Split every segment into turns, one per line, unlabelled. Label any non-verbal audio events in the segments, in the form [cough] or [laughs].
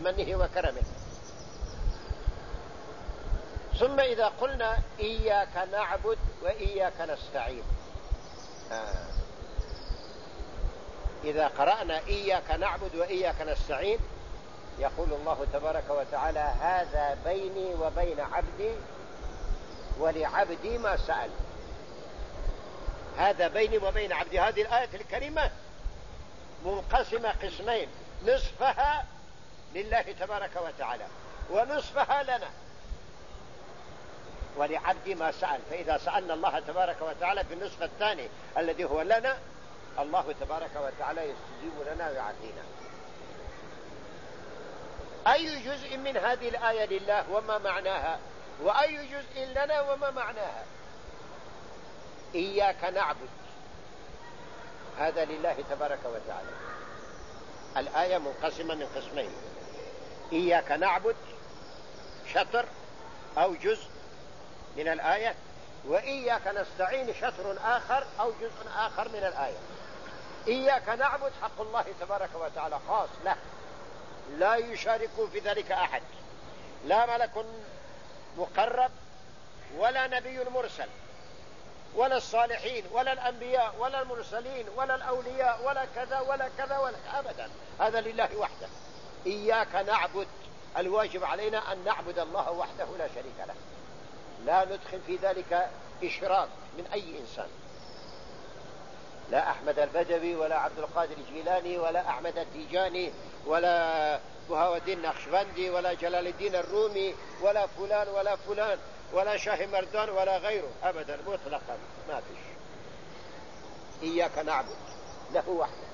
بمنه وكرمه. ثم إذا قلنا إياك نعبد وإياك نستعين. آه. إذا قرأنا إياك نعبد وإياك نستعين يقول الله تبارك وتعالى هذا بيني وبين عبدي ولعبدي ما سأل. هذا بيني وبين عبدي. هذه الآية الكريمة منقسمة قسمين نصفها لله تبارك وتعالى ونصفها لنا. ولعبدي ما سأل فإذا سألنا الله تبارك وتعالى في النصف الثاني الذي هو لنا الله تبارك وتعالى يستجيب لنا ويعطينا أي جزء من هذه الآية لله وما معناها؟ وأي جزء لنا وما معناها؟ إياك نعبد. هذا لله تبارك وتعالى. الآية منقسمة من قسمين. إياك نعبد شطر أو جزء من الآية وإياك نستعين شطر آخر أو جزء آخر من الآية. إياك نعبد حق الله تبارك وتعالى خاص له لا يشارك في ذلك أحد لا ملك مقرب ولا نبي مرسل ولا الصالحين ولا الأنبياء ولا المرسلين ولا الأولياء ولا كذا ولا كذا ولا أبدا. هذا لله وحده. إياك نعبد. الواجب علينا أن نعبد الله وحده لا شريك له. لا ندخل في ذلك إشراك من أي إنسان. لا أحمد البدوي ولا عبد القادر الجيلاني ولا أحمد التيجاني ولا بهاء الدين النقشبندي ولا جلال الدين الرومي ولا فلان ولا فلان ولا شاه مردان ولا غيره. أبدا مطلقا ما فيش. إياك نعبد له وحده.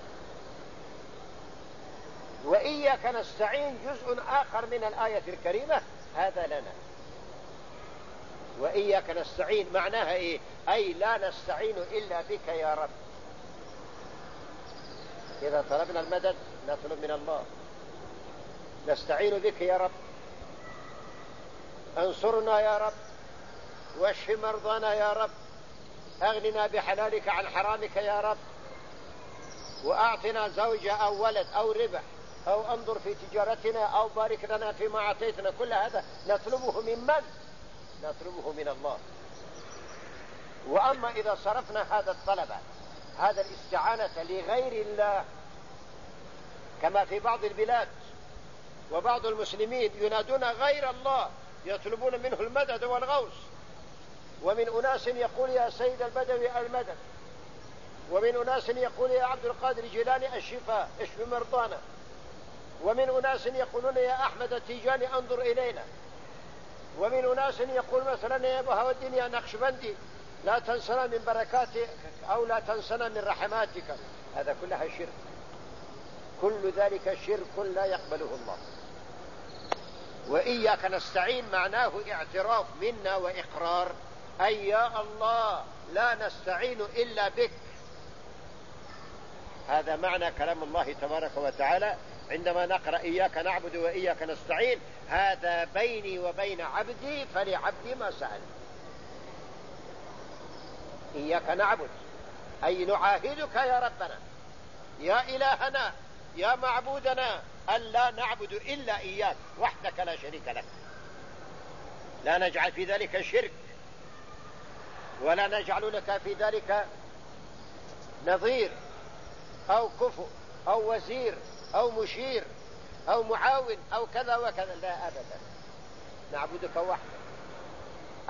وإياك نستعين جزء آخر من الآية الكريمة هذا لنا وإياك نستعين معناها إيه؟ أي لا نستعين إلا بك يا رب. إذا طلبنا المدد نطلب من الله. نستعين بك يا رب. انصرنا يا رب. واشف مرضانا يا رب. أغننا بحلالك عن حرامك يا رب. وأعطنا زوجة أو ولد أو ربح أو انظر في تجارتنا أو بارك لنا فيما أعطيتنا. كل هذا نطلبه من من؟ نطلبه من الله. وأما إذا صرفنا هذا الطلب هذا الاستعانة لغير الله كما في بعض البلاد وبعض المسلمين ينادون غير الله يطلبون منه المدد والغوث ومن أناس يقول يا سيد البدوي المدد. ومن أناس يقول يا عبد القادر الجيلاني الشفاء اشف مرضانا. ومن أناس يقولون يا أحمد التيجاني أنظر إلينا. ومن أناس يقول مثلا يا أبو الدين يا نقشبندي لا تنسنا من بركاتك أو لا تنسنا من رحماتك. هذا كلها شرك. كل ذلك شرك لا يقبله الله. وإياك نستعين معناه اعتراف منا وإقرار. أي يا الله لا نستعين إلا بك. هذا معنى كلام الله تبارك وتعالى. عندما نقرأ إياك نعبد وإياك نستعين هذا بيني وبين عبدي فلعبدي ما سأل. إياك نعبد أي نعاهدك يا ربنا. يا إلهنا يا معبودنا ألا نعبد إلا إياك وحدك لا شريك لك. لا نجعل في ذلك شرك ولا نجعل لك في ذلك نظير أو كفؤ أو وزير. أو مشير أو معاون أو كذا وكذا. لا أبدا. نعبدك وحدك.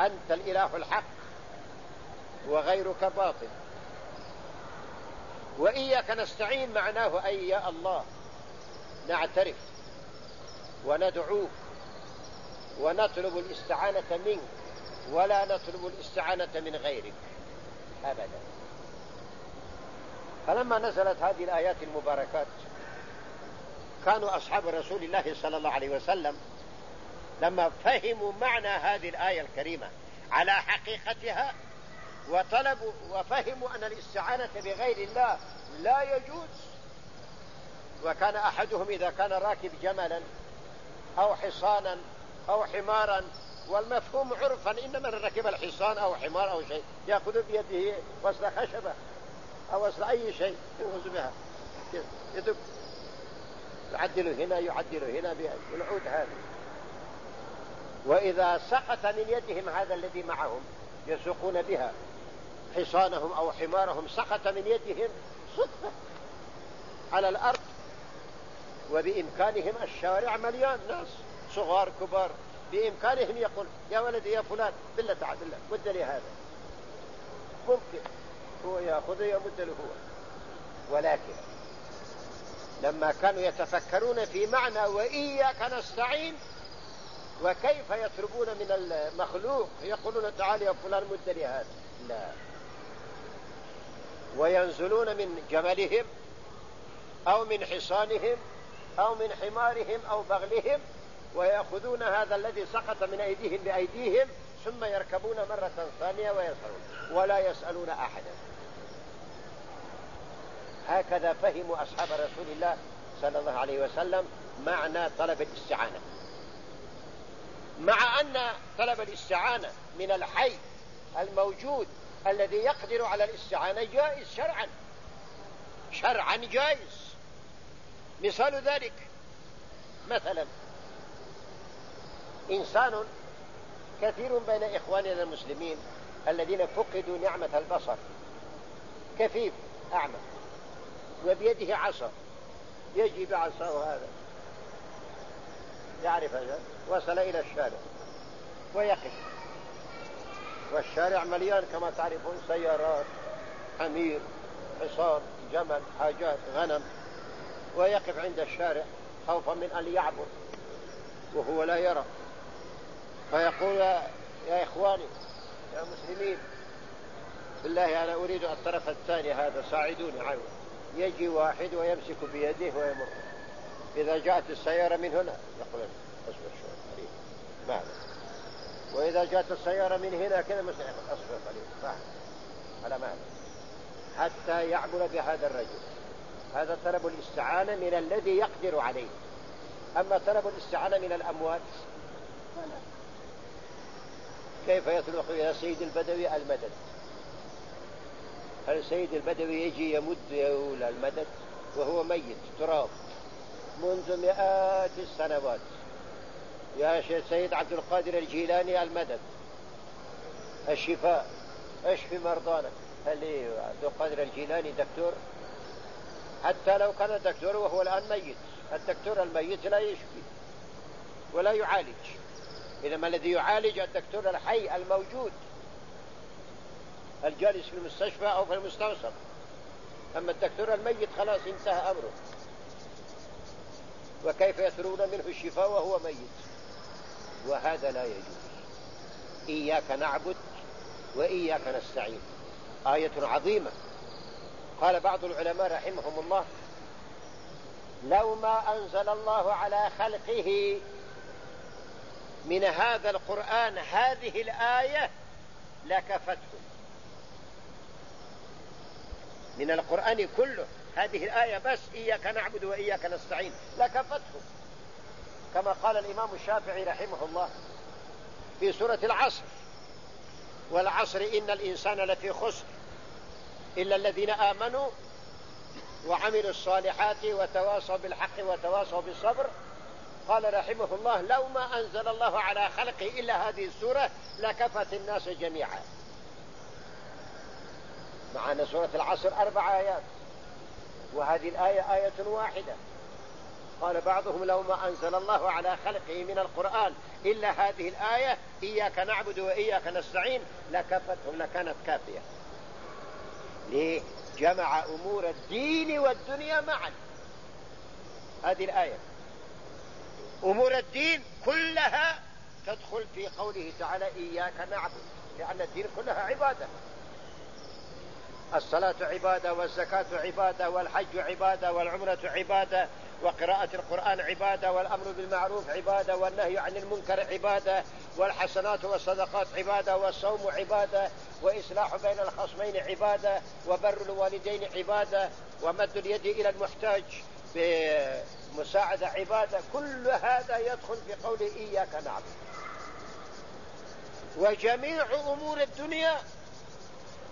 أنت الإله الحق وغيرك باطل. وإياك نستعين معناه أي يا الله نعترف وندعوك ونطلب الاستعانة منك ولا نطلب الاستعانة من غيرك. أبدا. فلما نزلت هذه الآيات المباركات كانوا أصحاب رسول الله صلى الله عليه وسلم لما فهموا معنى هذه الآية الكريمة على حقيقتها وطلبوا وفهموا أن الاستعانة بغير الله لا يجوز. وكان أحدهم إذا كان راكب جملا أو حصانا أو حمارا والمفهوم عرفا إن من ركب الحصان أو حمار أو شيء يأخذ بيده وصل خشبة أو وصل أي شيء. ينغز بها. يدب يعدل هنا يعدل هنا بالعود هذا. وإذا سقط من يدهم هذا الذي معهم يسوقون بها. حصانهم أو حمارهم سقط من يدهم صدفة على الأرض. وبإمكانهم الشارع مليان ناس صغار كبار. بإمكانهم يقول يا ولدي يا فلان. بالله تعال بالله. مد لي هذا. ممكن. هو يأخذه يمد له هو. ولكن لما كانوا يتفكرون في معنى وإياك نستعين وكيف يطلبون من المخلوق يقولون تعال يا فلان مد لي هذا. لا. وينزلون من جملهم أو من حصانهم أو من حمارهم أو بغلهم ويأخذون هذا الذي سقط من أيديهم بأيديهم ثم يركبون مرة ثانية ويصلون. ولا يسألون أحدا. هكذا فهموا أصحاب رسول الله صلى الله عليه وسلم معنى طلب الاستعانة. مع أن طلب الاستعانة من الحي الموجود الذي يقدر على الاستعانة جائز شرعا. شرعا جائز. مثال ذلك مثلا إنسان كثير بين إخواننا المسلمين الذين فقدوا نعمة البصر. كفيف أعمى. وبيده عصا. يجي بعصاه هذا يعرف هذا. وصل إلى الشارع. ويقف. والشارع مليان كما تعرفون سيارات حمير حصار جمل حاجات غنم. ويقف عند الشارع خوفا من أن يعبر. وهو لا يرى. فيقول يا إخواني يا مسلمين بالله أنا أريد الطرف الثاني هذا ساعدوني عنه يجي واحد ويمسك بيده ويمر. إذا جاءت السيارة من هنا يقول أصبر شوي قليل ما وإذا جاءت السيارة من هنا كذا أصبر قليل ما على مهل حتى يعبر بهذا الرجل. هذا طلب الاستعانة من الذي يقدر عليه. أما طلب الاستعانة من الأموات كيف يطلق إلى سيد البدوي المدد؟ هل سيد البدوي يجي يمد يقول المدد وهو ميت تراب؟ منذ مئات السنوات. يا سيد عبد القادر الجيلاني المدد. الشفاء. اشفي مرضانا؟ هل عبد القادر الجيلاني دكتور؟ حتى لو كان دكتور وهو الآن ميت الدكتور الميت لا يشفي ولا يعالج. إنما الذي يعالج؟ الدكتور الحي الموجود. الجالس في المستشفى أو في المستوصف. أما الدكتور الميت خلاص انتهى أمره. وكيف يثرون منه الشفاء وهو ميت؟ وهذا لا يجوز. إياك نعبد وإياك نستعين. آية عظيمة. قال بعض العلماء رحمهم الله لو ما أنزل الله على خلقه من هذا القرآن هذه الآية لكفته من القرآن كله. هذه الآية بس إياك نعبد وإياك نستعين. لكفته كما قال الإمام الشافعي رحمه الله في سورة العصر. والعصر إن الإنسان لفي خسر إلا الذين آمنوا وعملوا الصالحات وتواصوا بالحق وتواصوا بالصبر. قال رحمه الله لو ما أنزل الله على خلقه إلا هذه السورة لكفت الناس جميعا. مع أن سورة العصر أربع آيات. وهذه الآية آية واحدة. قال بعضهم لو ما أنزل الله على خلقه من القرآن إلا هذه الآية إياك نعبد وإياك نستعين لكفتهم لكانت كافية. ليه جمع أمور الدين والدنيا معا. هذه الآية. أمور الدين كلها تدخل في قوله تعالى إياك نعبد لأن الدين كلها عبادة. الصلاة عبادة والزكاة عبادة والحج عبادة والعمرة عبادة وقراءة القرآن عبادة والأمر بالمعروف عبادة والنهي عن المنكر عبادة والحسنات والصدقات عبادة والصوم عبادة وإصلاح بين الخصمين عبادة وبر الوالدين عبادة ومد اليد إلى المحتاج بمساعدة عبادة. كل هذا يدخل في قول إياك نعبد. وجميع أمور الدنيا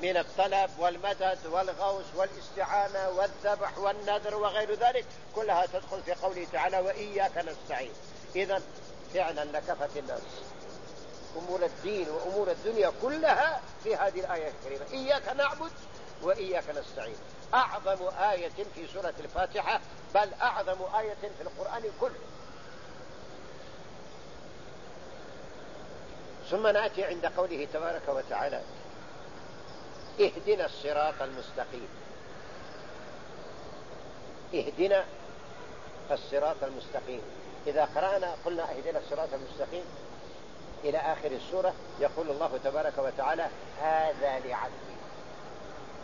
من الطلب والمدد والغوص والاستعانة والذبح والنذر وغير ذلك كلها تدخل في قوله تعالى وإياك نستعين إذا فعلا لكفت الناس. أمور الدين وأمور الدنيا كلها في هذه الآية الكريمة. إياك نعبد وإياك نستعين. أعظم آية في سورة الفاتحة بل أعظم آية في القرآن كله. ثم نأتي عند قوله تبارك وتعالى اهدنا الصراط المستقيم. اهدنا الصراط المستقيم. إذا قرأنا قلنا اهدنا الصراط المستقيم إلى آخر السورة يقول الله تبارك وتعالى هذا لعبدي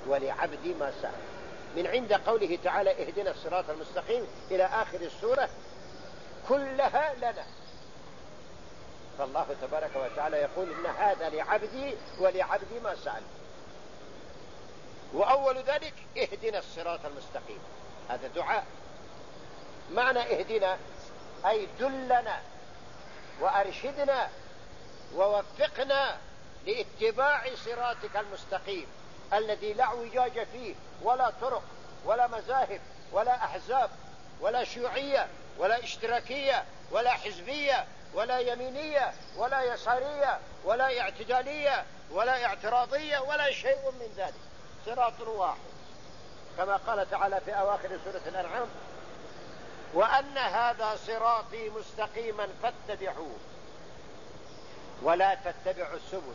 ولعبدي ما سأل. من عند قوله تعالى اهدنا الصراط المستقيم إلى آخر السورة كلها لنا. فالله تبارك وتعالى يقول إن هذا لعبدي ولعبدي ما سأل. وأول ذلك اهدنا الصراط المستقيم. هذا دعاء. معنى اهدنا أي دلنا وأرشدنا ووفقنا لاتباع صراطك المستقيم الذي لا اعوجاج فيه ولا طرق ولا مذاهب ولا أحزاب ولا شيوعية ولا اشتراكية ولا حزبية ولا يمينية ولا يسارية ولا اعتدالية ولا اعتراضية ولا شيء من ذلك. صراط واحد كما قال تعالى في أواخر سورة الأنعام وأن هذا صراطي مستقيما فاتبعوه ولا تتبعوا السبل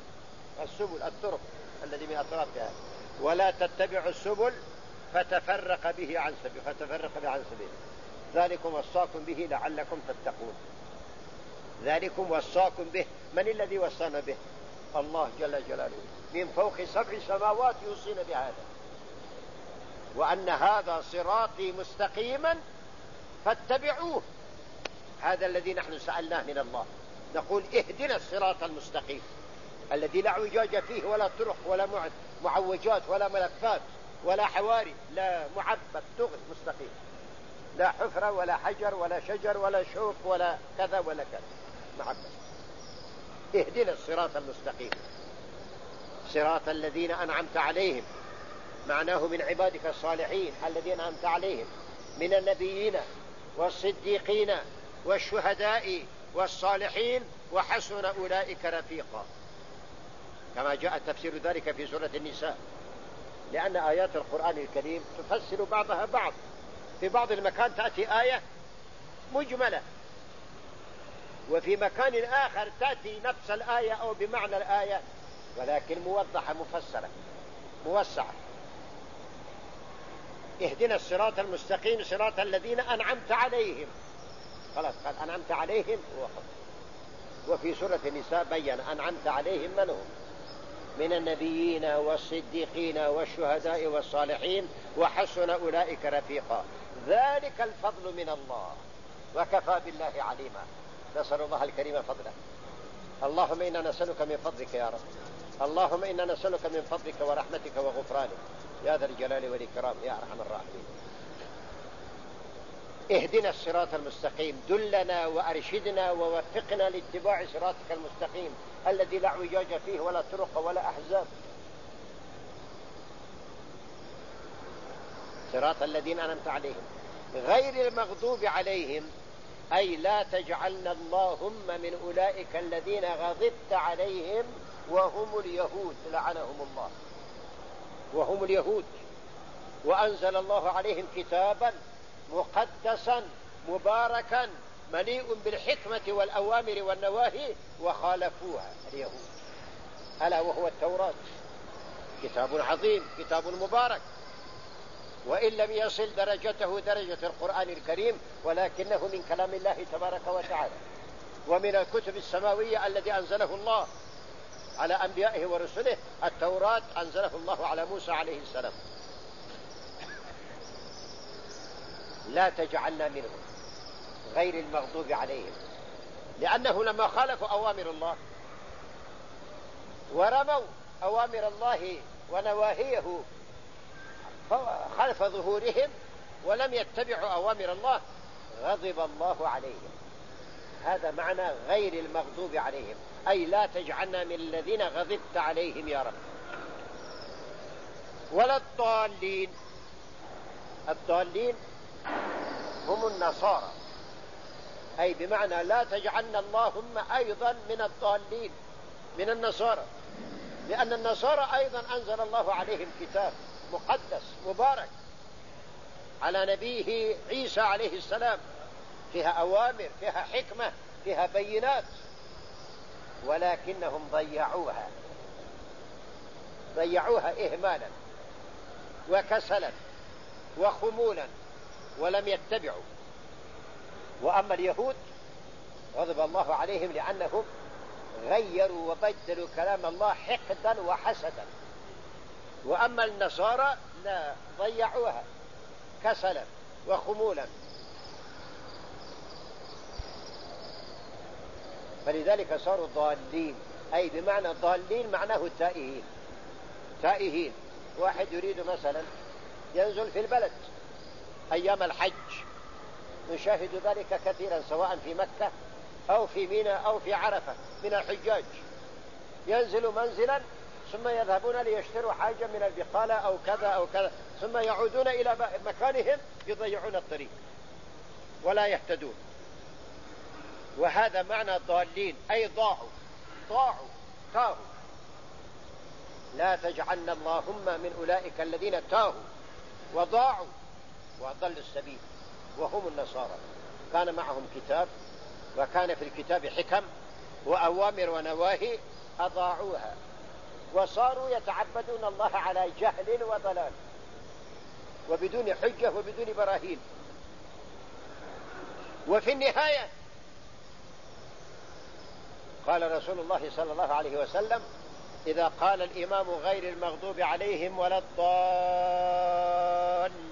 السبل الطرق الذي من أطرافها ولا تتبعوا السبل فتفرق به عن سبيل فتفرق به عن سبيل. ذلكم وصاكم به لعلكم تتقون. ذلكم وصاكم به. من الذي وصانا به؟ الله جل جلاله. من فوق سبع سماوات يوصينا بهذا. وأن هذا صراطي مستقيما فاتبعوه. هذا الذي نحن سألناه من الله. نقول اهدنا الصراط المستقيم. الذي لا اعوجاج فيه ولا طرق ولا معوجات ولا ملفات ولا حواري. لا معبد دغري مستقيم. لا حفرة ولا حجر ولا شجر ولا شوك ولا كذا ولا كذا. معبد [laughs] اهدنا الصراط المستقيم. صراط الذين أنعمت عليهم. معناه من عبادك الصالحين الذين أنعمت عليهم. من النبيين والصديقين والشهداء والصالحين وحسن أولئك رفيقا. كما جاء تفسير ذلك في سورة النساء. لأن آيات القرآن الكريم تفسر بعضها بعض. في بعض المكان تأتي آية مجملة. وفي مكان آخر تأتي نفس الآية أو بمعنى الآية ولكن موضحة مفسرة موسعة. اهدنا الصراط المستقيم صراط الذين أنعمت عليهم. خلاص قال أنعمت عليهم وقف وفي سورة النساء بين أنعمت عليهم من هم؟ من النبيين والصديقين والشهداء والصالحين وحسن أولئك رفيقا. ذلك الفضل من الله وكفى بالله عليما. نسأل الله الكريم فضله. اللهم إنا نسألك من فضلك يا رب. اللهم إنا نسألك من فضلك ورحمتك وغفرانك. يا ذا الجلال والإكرام يا أرحم الراحمين. اهدنا الصراط المستقيم. دلنا وأرشدنا ووفقنا لاتباع صراطك المستقيم. الذي لا اعوجاج فيه ولا طرق ولا أحزاب. صراط الذين أنمت عليهم. غير المغضوب عليهم. أي لا تجعلنا اللهم من أولئك الذين غضبت عليهم وهم اليهود لعنهم الله. وهم اليهود. وأنزل الله عليهم كتابا مقدسا مباركا مليء بالحكمة والأوامر والنواهي وخالفوها اليهود. ألا وهو التوراة. كتاب عظيم كتاب مبارك. وإن لم يصل درجته درجة القرآن الكريم ولكنه من كلام الله تبارك وتعالى ومن الكتب السماوية الذي أنزله الله على أنبيائه ورسله التوراة أنزله الله على موسى عليه السلام. لا تجعلنا منهم غير المغضوب عليهم لأنه لما خالفوا أوامر الله ورموا أوامر الله ونواهيه خلف ظهورهم ولم يتبعوا أوامر الله غضب الله عليهم. هذا معنى غير المغضوب عليهم. أي لا تجعلنا من الذين غضبت عليهم يا رب. ولا الضالين. الضالين هم النصارى. أي بمعنى لا تجعلنا اللهم أيضا من الضالين من النصارى. لأن النصارى أيضا أنزل الله عليهم كتاب مقدس مبارك على نبيه عيسى عليه السلام. فيها أوامر فيها حكمة فيها بينات ولكنهم ضيعوها. ضيعوها إهمالا وكسلا وخمولا ولم يتبعوا. وأما اليهود غضب الله عليهم لأنهم غيروا وبدلوا كلام الله حقدا وحسدا. وأما النصارى لا ضيعوها كسلا وخمولا. فلذلك صاروا ضالين. أي بمعنى ضالين معناه تائهين. تائهين. واحد يريد مثلا ينزل في البلد أيام الحج. نشاهد ذلك كثيرا سواء في مكة أو في ميناء أو في عرفة من الحجاج. ينزل منزلا ثم يذهبون ليشتروا حاجة من البقالة أو كذا أو كذا ثم يعودون إلى مكانهم يضيعون الطريق ولا يهتدون. وهذا معنى ضالين أي ضاعوا ضاعوا تاهوا. لا تجعلنا اللهم من أولئك الذين تاهوا وضاعوا وأضلوا السبيل وهم النصارى. كان معهم كتاب وكان في الكتاب حكم وأوامر ونواهي أضاعوها. وصاروا يتعبدون الله على جهل وضلال. وبدون حجة وبدون براهين. وفي النهاية قال رسول الله صلى الله عليه وسلم إذا قال الإمام غير المغضوب عليهم ولا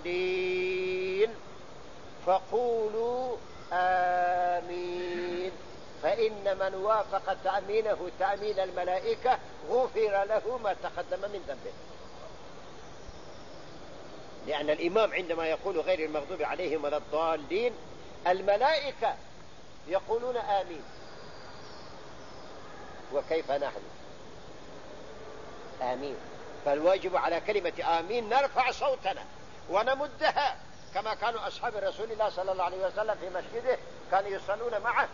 الضالين فقولوا آمين فإن من وافق تأمينه تأمين الملائكة غفر له ما تقدم من ذنبه. لأن الإمام عندما يقول غير المغضوب عليهم ولا الضالين الملائكة يقولون آمين. وكيف نحن؟ آمين. فالواجب على كلمة آمين نرفع صوتنا ونمدها كما كانوا أصحاب رسول الله صلى الله عليه وسلم في مسجده كانوا يصلون معه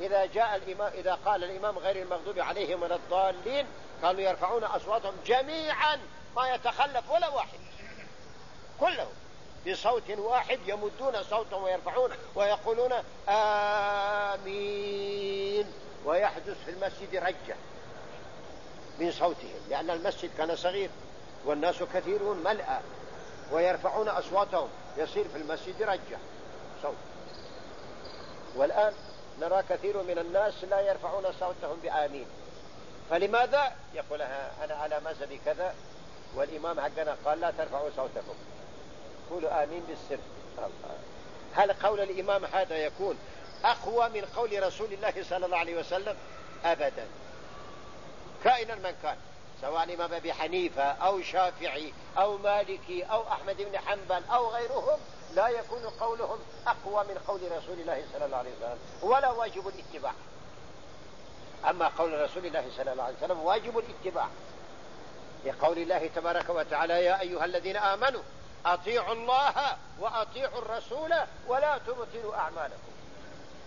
إذا جاء الإمام إذا قال الإمام غير المغضوب عليهم ولا الضالين كانوا يرفعون أصواتهم جميعا ما يتخلف ولا واحد. كلهم بصوت واحد يمدون صوتهم ويرفعون ويقولون آمين ويحدث في المسجد رجة من صوتهم لأن المسجد كان صغير والناس كثيرون ملأ ويرفعون أصواتهم يصير في المسجد رجة صوت. والآن نرى كثير من الناس لا يرفعون صوتهم بآمين. فلماذا؟ يقول أنا على مذهب كذا والإمام حقنا قال لا ترفعوا صوتكم. قولوا آمين بالسر. هل قول الإمام هذا يكون أقوى من قول رسول الله صلى الله عليه وسلم؟ أبدا. كائنا من كان سواء إمام أبي حنيفة أو شافعي أو مالكي أو أحمد بن حنبل أو غيرهم لا يكون قولهم أقوى من قول رسول الله صلى الله عليه وسلم. ولا واجب الاتباع. أما قول رسول الله صلى الله عليه وسلم واجب الاتباع. لقول الله تبارك وتعالى يا أيها الذين آمنوا أطيعوا الله وأطيعوا الرسول ولا تبطلوا أعمالكم.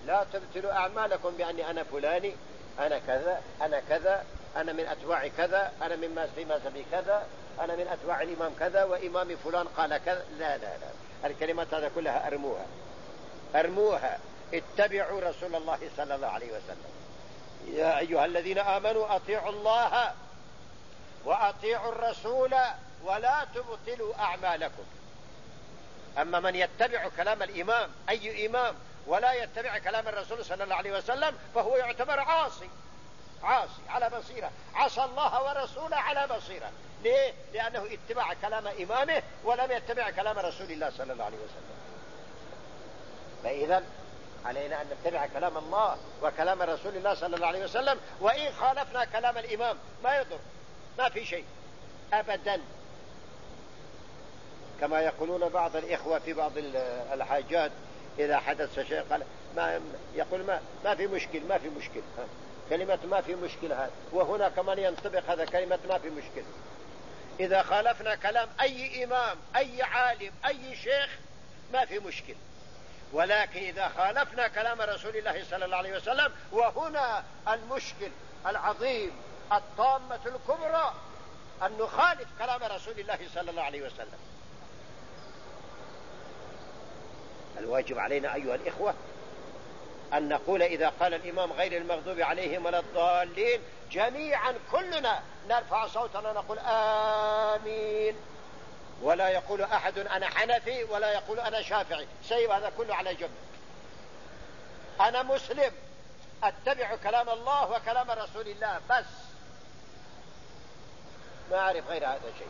لا تبطلوا أعمالكم بأني أنا فلاني أنا كذا أنا كذا أنا من أتباع كذا أنا من في مذهبي كذا أنا من أتباع الإمام كذا وإمام فلان قال كذا. لا لا لا. الكلمات هذا كلها أرموها. أرموها. اتبعوا رسول الله صلى الله عليه وسلم. يا أيها الذين آمنوا أطيعوا الله وأطيعوا الرسول ولا تبطلوا أعمالكم. أما من يتبع كلام الإمام أي إمام ولا يتبع كلام الرسول صلى الله عليه وسلم فهو يعتبر عاصي. عاصي على بصيرة. عصى الله ورسوله على بصيرة. ليه؟ لأنه اتبع كلام إمامه ولم يتبع كلام رسول الله صلى الله عليه وسلم. فإذا علينا أن نتبع كلام الله وكلام رسول الله صلى الله عليه وسلم وإن خالفنا كلام الإمام ما يضر ما في شيء أبدا. كما يقولون بعض الإخوة في بعض الحاجات إذا حدث شيء قال ما يقول ما ما في مشكل ما في مشكل. كلمة ما في مشكلة هذا وهنا كمان ينطبق هذا كلمة ما في مشكلة إذا خالفنا كلام أي إمام أي عالم أي شيخ ما في مشكل. ولكن إذا خالفنا كلام رسول الله صلى الله عليه وسلم وهنا المشكل العظيم الطامة الكبرى أن نخالف كلام رسول الله صلى الله عليه وسلم. الواجب علينا أيها الإخوة أن نقول إذا قال الإمام غير المغضوب عليهم ولا الضالين جميعا كلنا نرفع صوتنا نقول آمين. ولا يقول أحد أنا حنفي ولا يقول أنا شافعي. سيب هذا كله على جنب. أنا مسلم. أتبع كلام الله وكلام رسول الله بس. ما أعرف غير هذا شيء.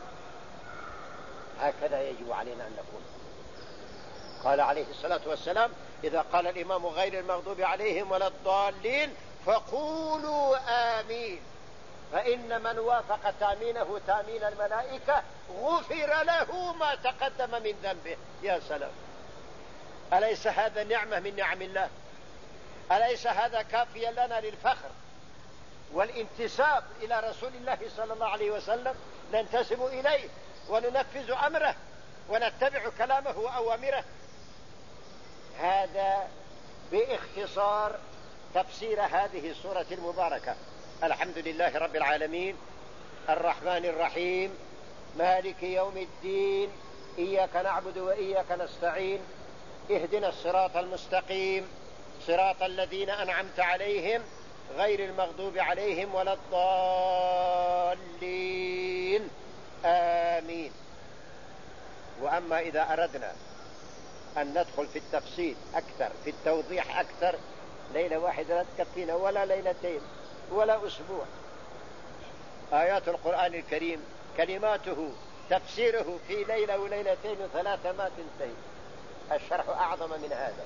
هكذا يجب علينا أن نكون قال عليه الصلاة والسلام إذا قال الإمام غير المغضوب عليهم ولا الضالين فقولوا آمين. فإن من وافق تأمينه تأمين الملائكة غفر له ما تقدم من ذنبه. يا سلام. أليس هذا نعمة من نعم الله؟ أليس هذا كافيا لنا للفخر؟ والانتساب إلى رسول الله صلى الله عليه وسلم ننتسب إليه وننفذ أمره ونتبع كلامه وأوامره. هذا باختصار تفسير هذه السورة المباركة. الحمد لله رب العالمين. الرحمن الرحيم. مالك يوم الدين. إياك نعبد وإياك نستعين. اهدنا الصراط المستقيم. صراط الذين أنعمت عليهم غير المغضوب عليهم ولا الضالين. آمين. وأما إذا أردنا أن ندخل في التفصيل أكثر في التوضيح أكثر ليلة واحدة لا تكفينا ولا ليلتين ولا أسبوع. آيات القرآن الكريم كلماته تفسيره في ليلة وليلتين وثلاثة ما تنتهي. الشرح أعظم من هذا.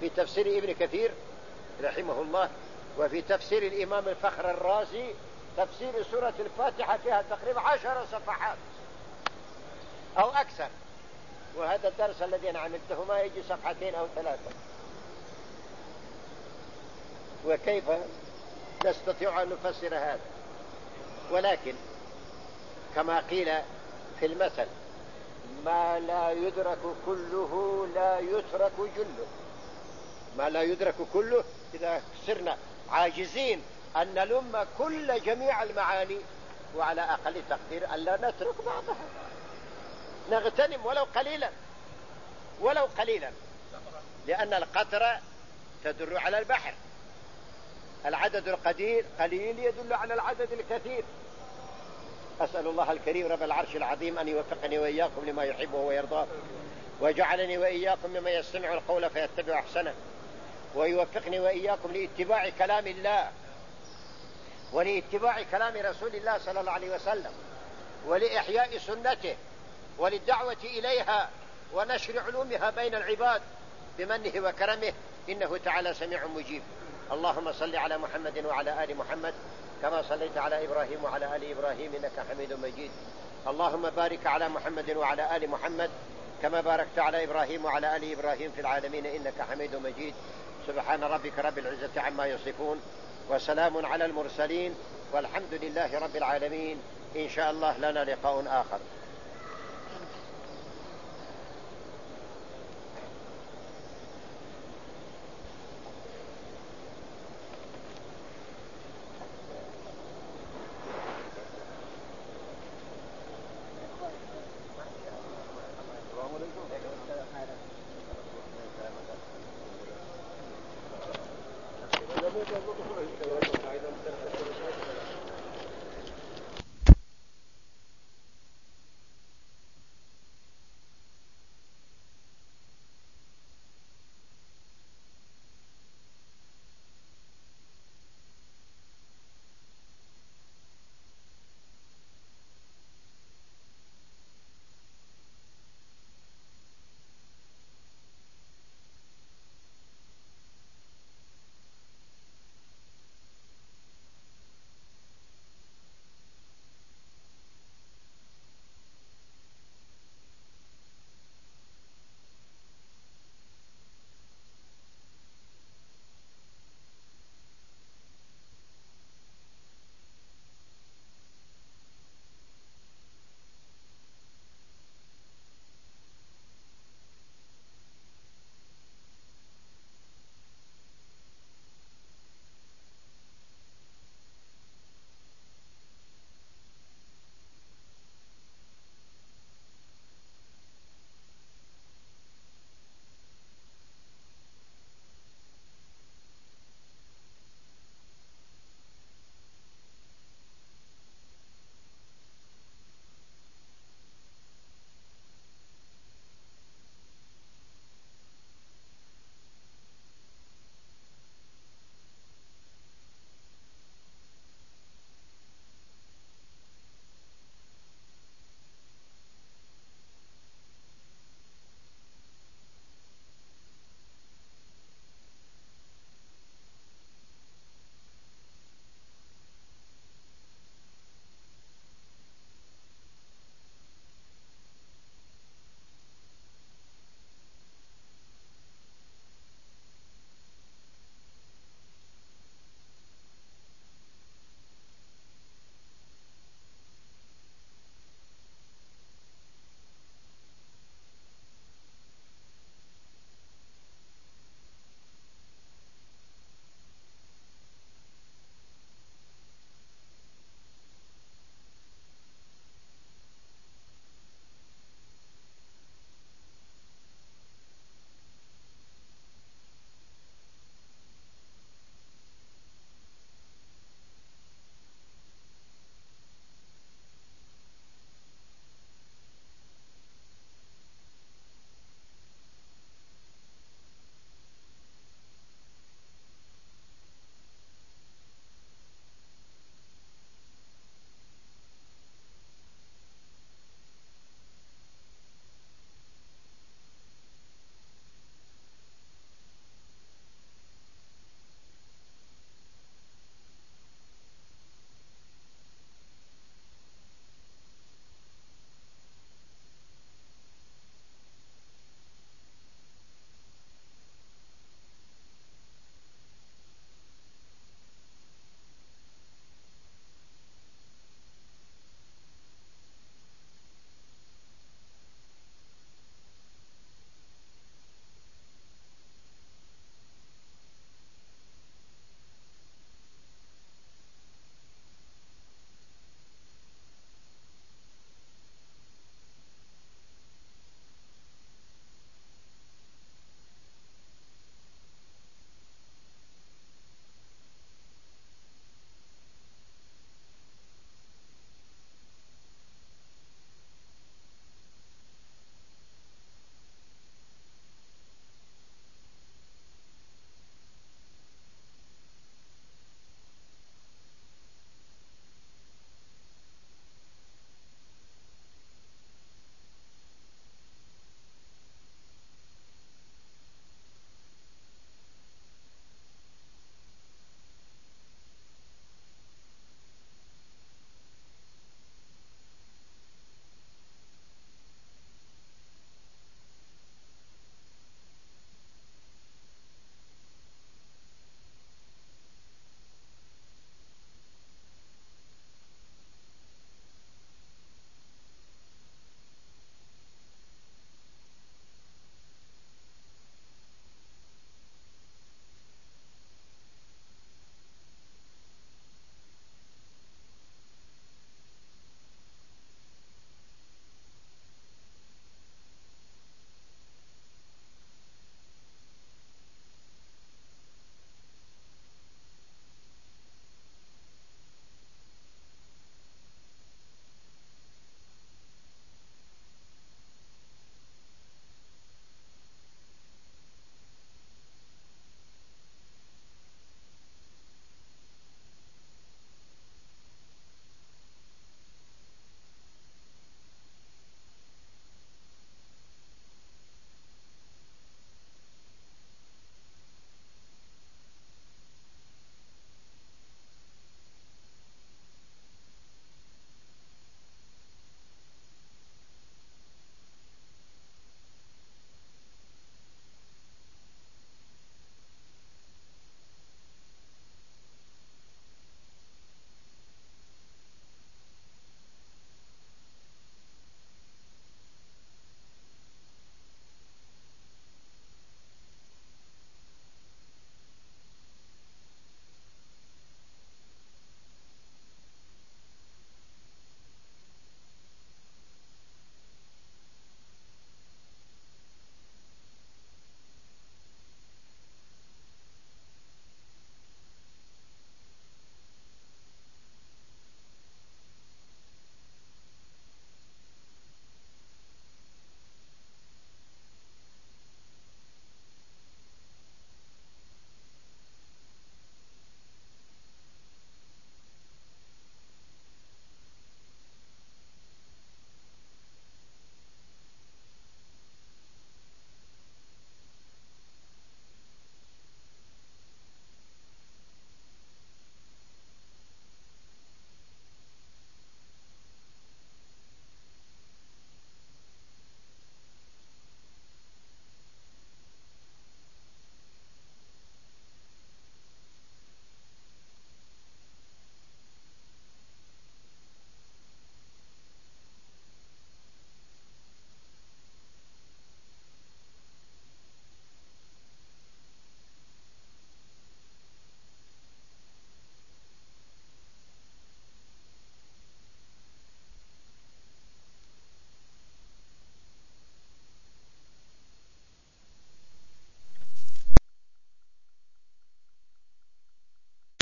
في تفسير ابن كثير رحمه الله وفي تفسير الإمام الفخر الرازي تفسير سورة الفاتحة فيها تقريبا عشر صفحات أو أكثر. وهذا الدرس الذي أنا عملته ما يجي صفحتين أو ثلاثة. وكيف نستطيع أن نفسر هذا؟ ولكن كما قيل في المثل ما لا يدرك كله لا يترك جله. ما لا يدرك كله إذا صرنا عاجزين أن نلم كل جميع المعاني وعلى أقل تقدير أن لا نترك بعضها. نغتنم ولو قليلا ولو قليلا لأن القطرة تدل على البحر. العدد القليل قليل يدل على العدد الكثير. أسأل الله الكريم رب العرش العظيم أن يوفقني وإياكم لما يحبه ويرضاه وجعلني وإياكم مما يستمع القول فيتبع أحسنه ويوفقني وإياكم لاتباع كلام الله ولاتباع كلام رسول الله صلى الله عليه وسلم ولإحياء سنته وللدعوة إليها ونشر علومها بين العباد بمنه وكرمه إنه تعالى سميع مجيب. اللهم صل على محمد وعلى آل محمد كما صليت على إبراهيم وعلى آل إبراهيم إنك حميد مجيد. اللهم بارك على محمد وعلى آل محمد كما باركت على إبراهيم وعلى آل إبراهيم في العالمين إنك حميد مجيد. سبحان ربك رب العزة عما يصفون وسلام على المرسلين والحمد لله رب العالمين. إن شاء الله لنا لقاء آخر.